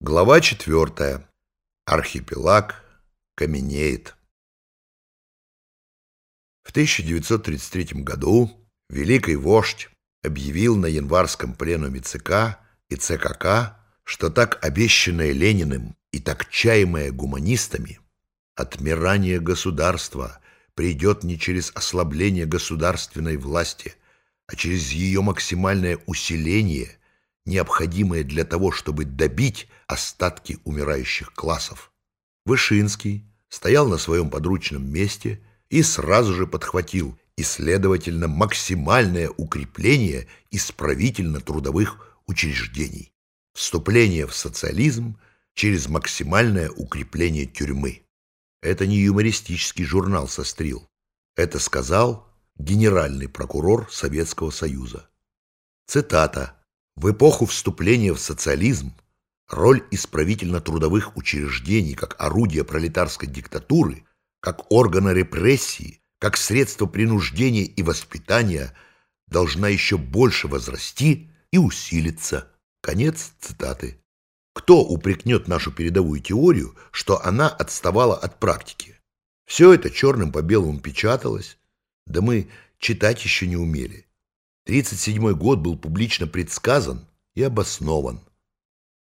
Глава четвертая. Архипелаг каменеет. В 1933 году великий вождь объявил на январском пленуме ЦК и ЦКК, что так обещанное Лениным и так чаемое гуманистами отмирание государства придет не через ослабление государственной власти, а через ее максимальное усиление – необходимое для того, чтобы добить остатки умирающих классов. Вышинский стоял на своем подручном месте и сразу же подхватил и, следовательно, максимальное укрепление исправительно-трудовых учреждений, вступление в социализм через максимальное укрепление тюрьмы. Это не юмористический журнал сострил. Это сказал генеральный прокурор Советского Союза. Цитата в эпоху вступления в социализм роль исправительно-трудовых учреждений как орудия пролетарской диктатуры, как органа репрессии, как средство принуждения и воспитания должна еще больше возрасти и усилиться. Конец цитаты. Кто упрекнет нашу передовую теорию, что она отставала от практики? Все это черным по белому печаталось, да мы читать еще не умели. 1937 год был публично предсказан и обоснован.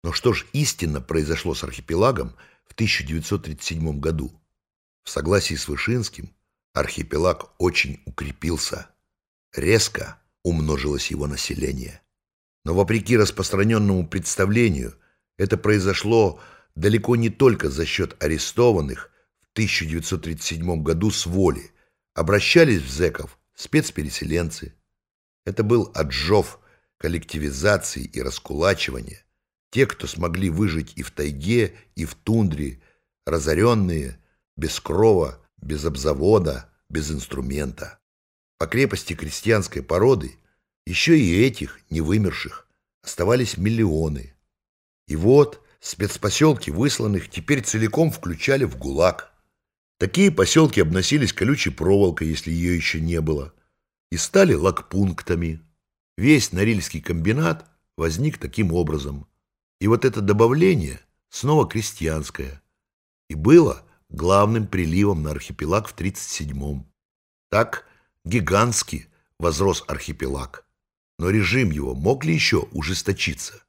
Но что ж истинно произошло с архипелагом в 1937 году? В согласии с Вышинским архипелаг очень укрепился. Резко умножилось его население. Но вопреки распространенному представлению, это произошло далеко не только за счет арестованных в 1937 году с воли. Обращались в зэков спецпереселенцы, это был отжов коллективизации и раскулачивания. Те, кто смогли выжить и в тайге, и в тундре, разоренные, без крова, без обзавода, без инструмента. По крепости крестьянской породы еще и этих, не вымерших, оставались миллионы. И вот спецпоселки высланных теперь целиком включали в ГУЛАГ. Такие поселки обносились колючей проволокой, если ее еще не было и стали лагпунктами. Весь Норильский комбинат возник таким образом. И вот это добавление снова крестьянское. И было главным приливом на архипелаг в 37-м. Так гигантски возрос архипелаг. Но режим его мог ли еще ужесточиться?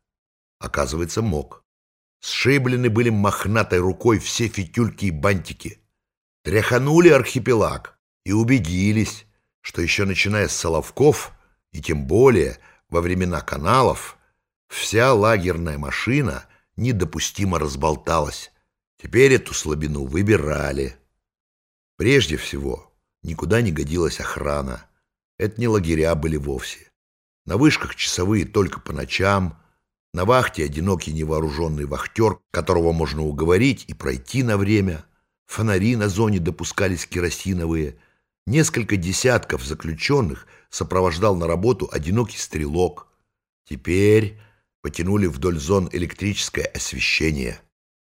Оказывается, мог. Сшиблены были мохнатой рукой все фитюльки и бантики. Тряханули архипелаг и убедились, что еще начиная с Соловков, и тем более во времена каналов, вся лагерная машина недопустимо разболталась. Теперь эту слабину выбирали. Прежде всего, никуда не годилась охрана. Это не лагеря были вовсе. На вышках часовые только по ночам, на вахте одинокий невооруженный вахтер, которого можно уговорить и пройти на время. Фонари на зоне допускались керосиновые – Несколько десятков заключенных сопровождал на работу одинокий стрелок. Теперь потянули вдоль зон электрическое освещение.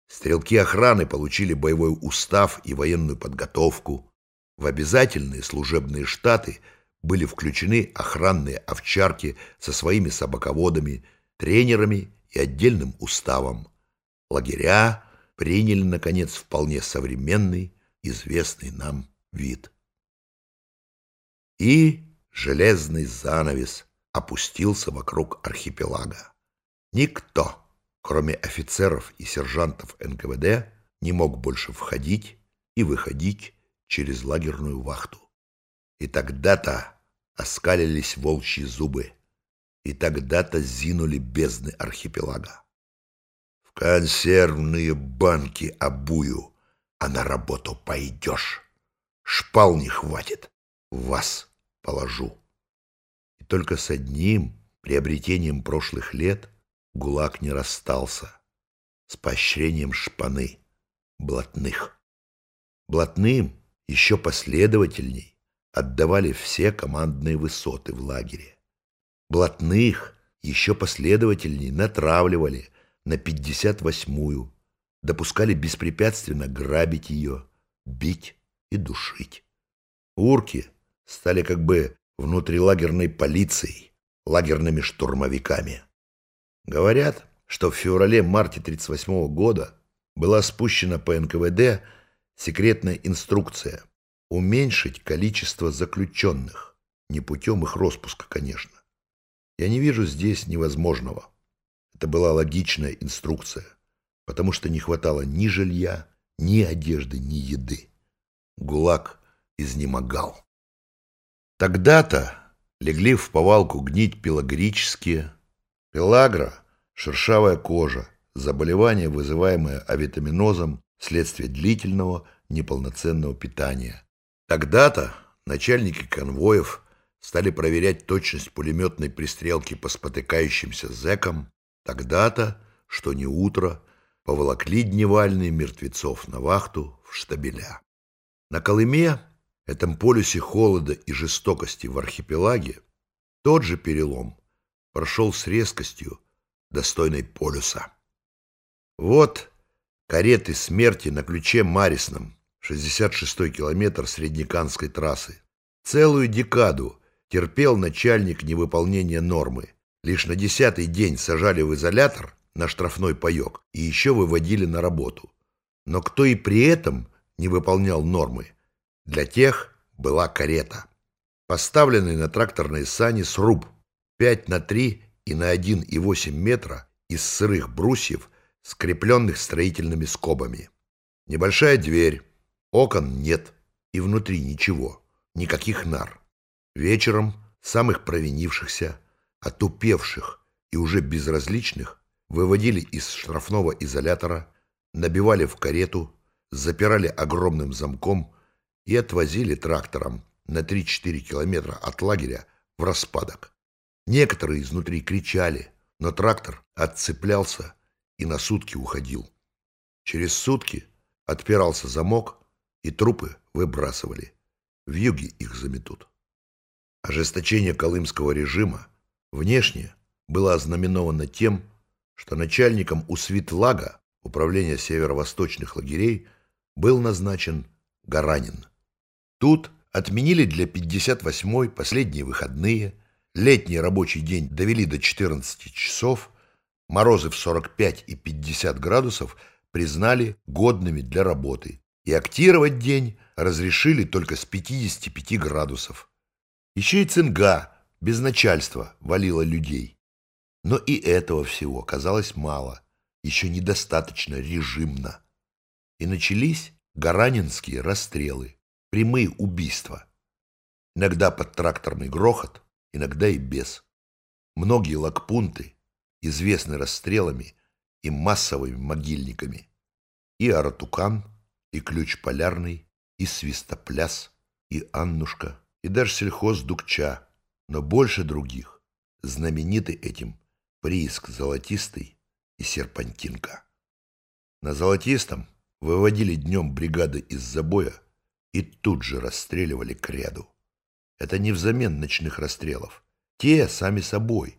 Стрелки охраны получили боевой устав и военную подготовку. В обязательные служебные штаты были включены охранные овчарки со своими собаководами, тренерами и отдельным уставом. Лагеря приняли, наконец, вполне современный, известный нам вид и железный занавес опустился вокруг архипелага. Никто, кроме офицеров и сержантов НКВД, не мог больше входить и выходить через лагерную вахту. И тогда-то оскалились волчьи зубы, и тогда-то зинули бездны архипелага. В консервные банки обую, а на работу пойдешь. Шпал не хватит. Вас положу. И только с одним приобретением прошлых лет ГУЛАГ не расстался с поощрением шпаны, блатных. Блатным еще последовательней отдавали все командные высоты в лагере. Блатных еще последовательней натравливали на 58-ю, допускали беспрепятственно грабить ее, бить и душить. Урки стали как бы внутрилагерной полицией, лагерными штурмовиками. Говорят, что в феврале-марте 1938 года была спущена по НКВД секретная инструкция уменьшить количество заключенных, не путем их распуска, конечно. Я не вижу здесь невозможного. Это была логичная инструкция, потому что не хватало ни жилья, ни одежды, ни еды. ГУЛАГ изнемогал. Тогда-то легли в повалку гнить пелагрические. Пелагра – шершавая кожа, заболевание, вызываемое авитаминозом вследствие длительного неполноценного питания. Тогда-то начальники конвоев стали проверять точность пулеметной пристрелки по спотыкающимся зэкам. Тогда-то, что не утро, поволокли дневальные мертвецов на вахту в штабеля. На Колыме, этом полюсе холода и жестокости в архипелаге, тот же перелом прошел с резкостью, достойной полюса. Вот кареты смерти на ключе Марисном, 66-й километр Среднеканской трассы. Целую декаду терпел начальник невыполнения нормы. Лишь на десятый день сажали в изолятор на штрафной паек и еще выводили на работу. Но кто и при этом не выполнял нормы, для тех была карета. Поставленный на тракторные сани сруб 5 на 3 и на 1,8 метра из сырых брусьев, скрепленных строительными скобами. Небольшая дверь, окон нет и внутри ничего, никаких нар. Вечером самых провинившихся, отупевших и уже безразличных выводили из штрафного изолятора, набивали в карету, запирали огромным замком и отвозили трактором на 3-4 километра от лагеря в распадок. Некоторые изнутри кричали, но трактор отцеплялся и на сутки уходил. Через сутки отпирался замок, и трупы выбрасывали. В юге их заметут. Ожесточение колымского режима внешне было ознаменовано тем, что начальником Усвитлага, управления северо-восточных лагерей, был назначен Гаранин. Тут отменили для 58-й последние выходные, летний рабочий день довели до 14 часов, морозы в 45 и 50 градусов признали годными для работы, и актировать день разрешили только с 55 градусов. Еще и цинга без начальства валила людей. Но и этого всего казалось мало, еще недостаточно режимно. И начались гаранинские расстрелы, прямые убийства. Иногда под тракторный грохот, иногда и без. Многие лагпунты известны расстрелами и массовыми могильниками. И Аратукан, и Ключ Полярный, и Свистопляс, и Аннушка, и даже сельхоз Дукча, но больше других знамениты этим прииск Золотистый и Серпантинка. На Золотистом выводили днем бригады из забоя и тут же расстреливали к ряду. Это не взамен ночных расстрелов. Те сами собой.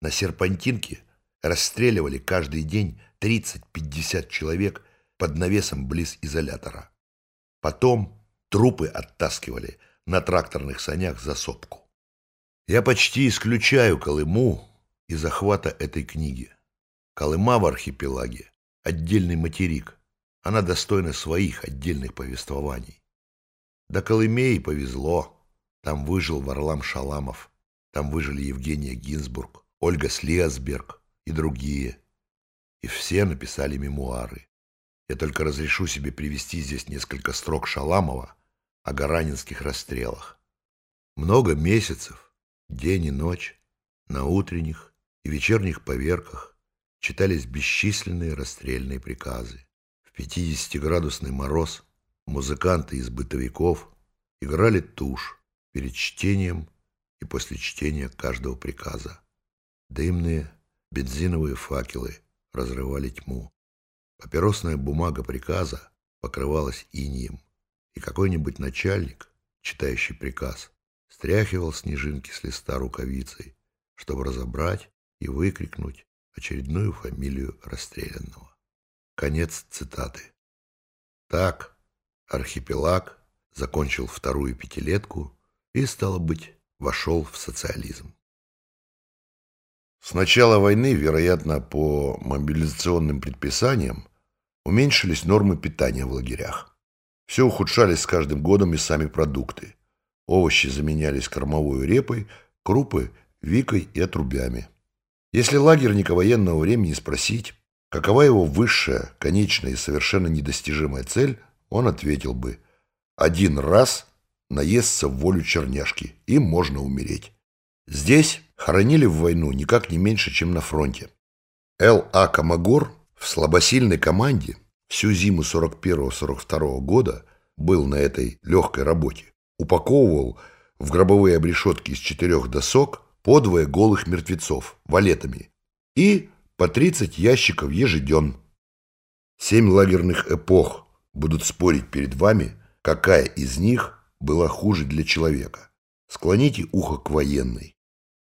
На Серпантинке расстреливали каждый день 30-50 человек под навесом близ изолятора. Потом трупы оттаскивали на тракторных санях за сопку. Я почти исключаю Колыму из захвата этой книги. Колыма в архипелаге – отдельный материк. Она достойна своих отдельных повествований. Да Колымеи повезло. Там выжил Варлам Шаламов, там выжили Евгения Гинзбург, Ольга Слиасберг и другие. И все написали мемуары. Я только разрешу себе привести здесь несколько строк Шаламова о гаранинских расстрелах. Много месяцев, день и ночь, на утренних и вечерних поверках читались бесчисленные расстрельные приказы. В 50-градусный мороз музыканты из бытовиков играли тушь перед чтением и после чтения каждого приказа. Дымные бензиновые факелы разрывали тьму. Папиросная бумага приказа покрывалась инием, и какой-нибудь начальник, читающий приказ, стряхивал снежинки с листа рукавицей, чтобы разобрать и выкрикнуть очередную фамилию расстрелянного. Конец цитаты. Так архипелаг закончил вторую пятилетку и, стало быть, вошел в социализм. С начала войны, вероятно, по мобилизационным предписаниям, уменьшились нормы питания в лагерях. Все ухудшались с каждым годом и сами продукты. Овощи заменялись кормовой репой, крупы – викой и отрубями. Если лагерника военного времени спросить, какова его высшая, конечная и совершенно недостижимая цель, он ответил бы «один раз наесться в волю черняшки, и можно умереть». Здесь хоронили в войну никак не меньше, чем на фронте. Л.А. Камагор в слабосильной команде всю зиму 41-42 года был на этой легкой работе. Упаковывал в гробовые обрешетки из четырех досок подвое голых мертвецов валетами и по 30 ящиков ежеден. Семь лагерных эпох будут спорить перед вами, какая из них была хуже для человека. Склоните ухо к военной.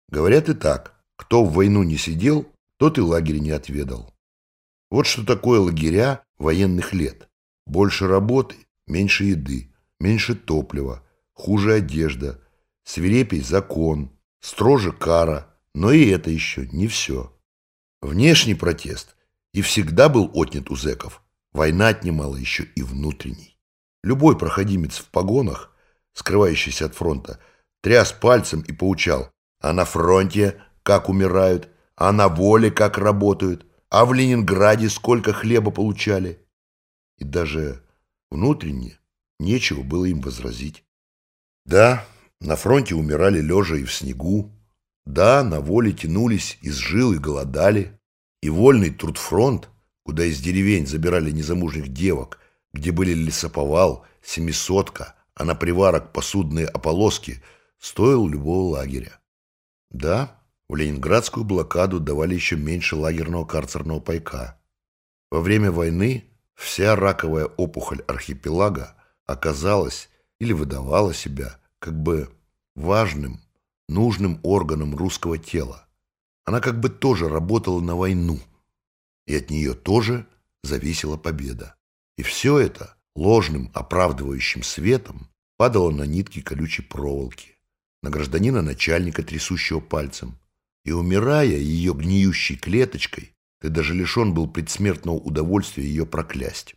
Говорят и так, кто в войну не сидел, тот и лагерь не отведал. Вот что такое лагеря военных лет. Больше работы, меньше еды, меньше топлива, хуже одежда, свирепей закон, строже кара, но и это еще не все. Внешний протест и всегда был отнят у зэков. Война отнимала еще и внутренний. Любой проходимец в погонах, скрывающийся от фронта, тряс пальцем и поучал а на фронте как умирают, а на воле как работают, а в Ленинграде сколько хлеба получали. И даже внутренне нечего было им возразить. Да, на фронте умирали лежа и в снегу. Да, на воле тянулись из жил и голодали. И вольный трудфронт, куда из деревень забирали незамужних девок, где были лесоповал, семисотка, а на приварок посудные ополоски, стоил любого лагеря. Да, в ленинградскую блокаду давали еще меньше лагерного карцерного пайка. Во время войны вся раковая опухоль архипелага оказалась или выдавала себя как бы важным, нужным органом русского тела. Она как бы тоже работала на войну, и от нее тоже зависела победа. И все это ложным оправдывающим светом падало на нитки колючей проволоки на гражданина начальника, трясущего пальцем. И, умирая ее гниющей клеточкой, ты даже лишен был предсмертного удовольствия ее проклясть.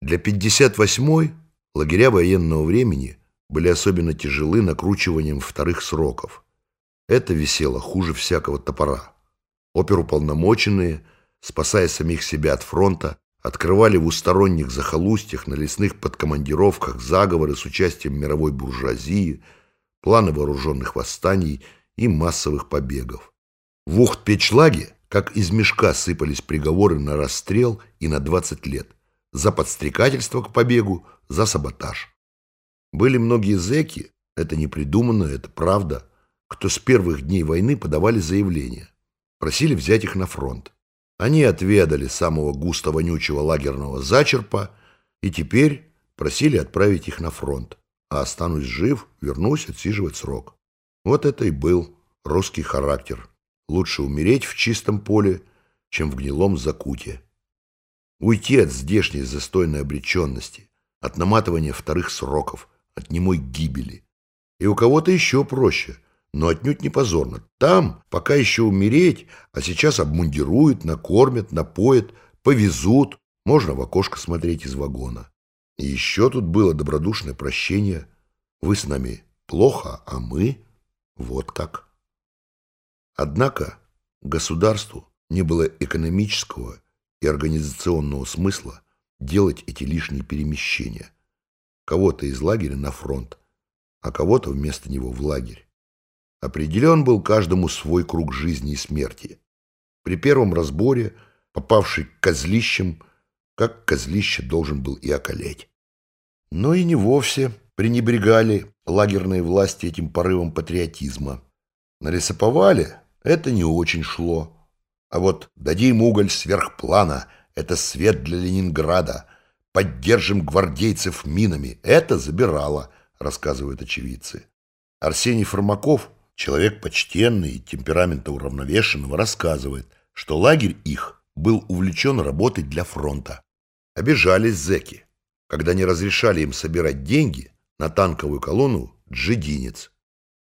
Для 58-й лагеря военного времени были особенно тяжелы накручиванием вторых сроков. Это висело хуже всякого топора. Оперуполномоченные, спасая самих себя от фронта, открывали в усторонних захолустьях на лесных подкомандировках заговоры с участием мировой буржуазии – планы вооруженных восстаний и массовых побегов. В Ухт-Печлаге, как из мешка, сыпались приговоры на расстрел и на 20 лет, за подстрекательство к побегу, за саботаж. Были многие зэки, это не придумано, это правда, кто с первых дней войны подавали заявления, просили взять их на фронт. Они отведали самого густо-вонючего лагерного зачерпа и теперь просили отправить их на фронт а останусь жив, вернусь отсиживать срок. Вот это и был русский характер. Лучше умереть в чистом поле, чем в гнилом закуте. Уйти от здешней застойной обреченности, от наматывания вторых сроков, от немой гибели. И у кого-то еще проще, но отнюдь не позорно. Там пока еще умереть, а сейчас обмундируют, накормят, напоят, повезут. Можно в окошко смотреть из вагона. И еще тут было добродушное прощение. Вы с нами плохо, а мы вот как. Однако государству не было экономического и организационного смысла делать эти лишние перемещения. Кого-то из лагеря на фронт, а кого-то вместо него в лагерь. Определен был каждому свой круг жизни и смерти. При первом разборе, попавший к козлищам, как козлище должен был и околеть. Но и не вовсе пренебрегали лагерные власти этим порывом патриотизма. На лесоповале это не очень шло. А вот дадим уголь сверхплана, это свет для Ленинграда, поддержим гвардейцев минами, это забирало, рассказывают очевидцы. Арсений Фармаков, человек почтенный и темперамента уравновешенного, рассказывает, что лагерь их был увлечен работой для фронта. Обижались зэки, когда не разрешали им собирать деньги на танковую колонну «Джидинец».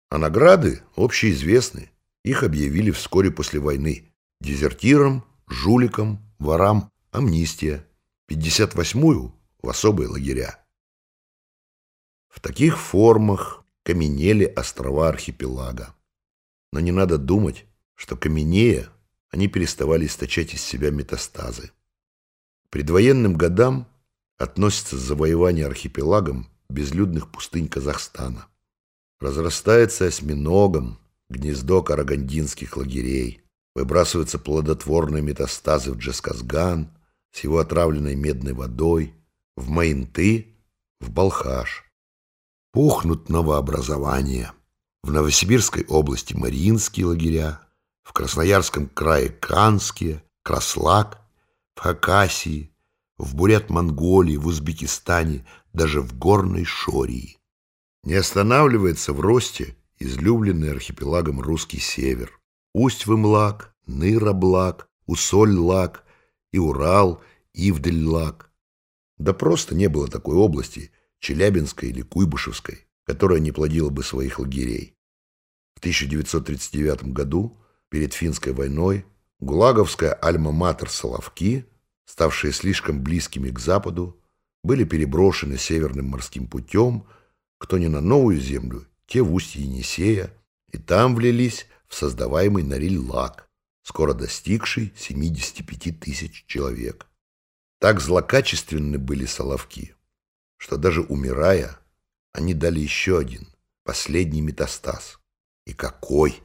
А награды общеизвестны. их объявили вскоре после войны. Дезертирам, жуликам, ворам амнистия. 58-ю в особые лагеря. В таких формах каменели острова архипелага. Но не надо думать, что каменея они переставали источать из себя метастазы. К предвоенным годам относится завоевание архипелагом безлюдных пустынь Казахстана. Разрастается осьминогом гнездо карагандинских лагерей, выбрасываются плодотворные метастазы в Джесказган с его отравленной медной водой, в Маинты, в Балхаш. Пухнут новообразования. В Новосибирской области Мариинские лагеря, в Красноярском крае Канские, Краслак, в Хакасии, в Бурят-Монголии, в Узбекистане, даже в Горной Шории. Не останавливается в росте излюбленный архипелагом русский север. Усть-Вымлак, Ныроблак, Усоль-Лак и Урал, Ивдель-Лак. Да просто не было такой области, Челябинской или Куйбышевской, которая не плодила бы своих лагерей. В 1939 году, перед финской войной, гулаговская альма-матер Соловки, ставшие слишком близкими к Западу, были переброшены северным морским путем, кто не на новую землю, те в устье Енисея, и там влились в создаваемый Нориль-Лак, скоро достигший 75 тысяч человек. Так злокачественны были соловки, что даже умирая, они дали еще один, последний метастаз. И какой!